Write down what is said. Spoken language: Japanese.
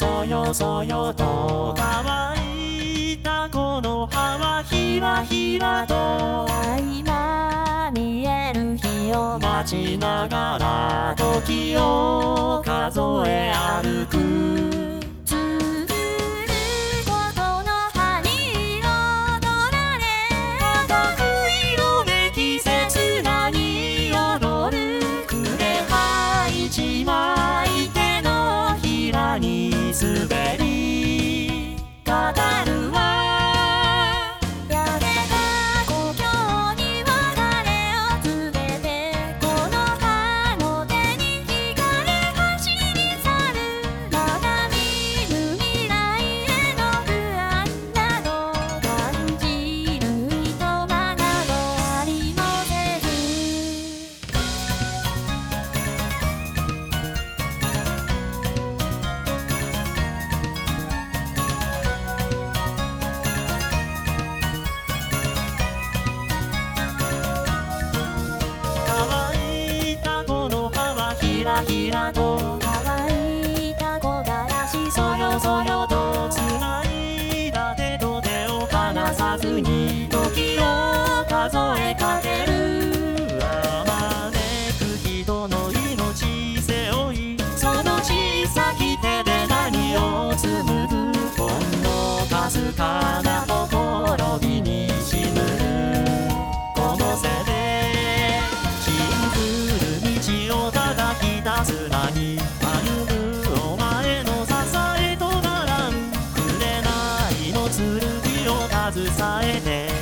そよそよと乾いたこの葉はひらひらと。今見える日を待ちながら時を数え歩く。ひらと乾いた木枯らしそよそよと繋いだ手と手を離さずに時を数えかけるあまねく人の命背負いその小さき手で何を紡ぐ？ほんかすかな da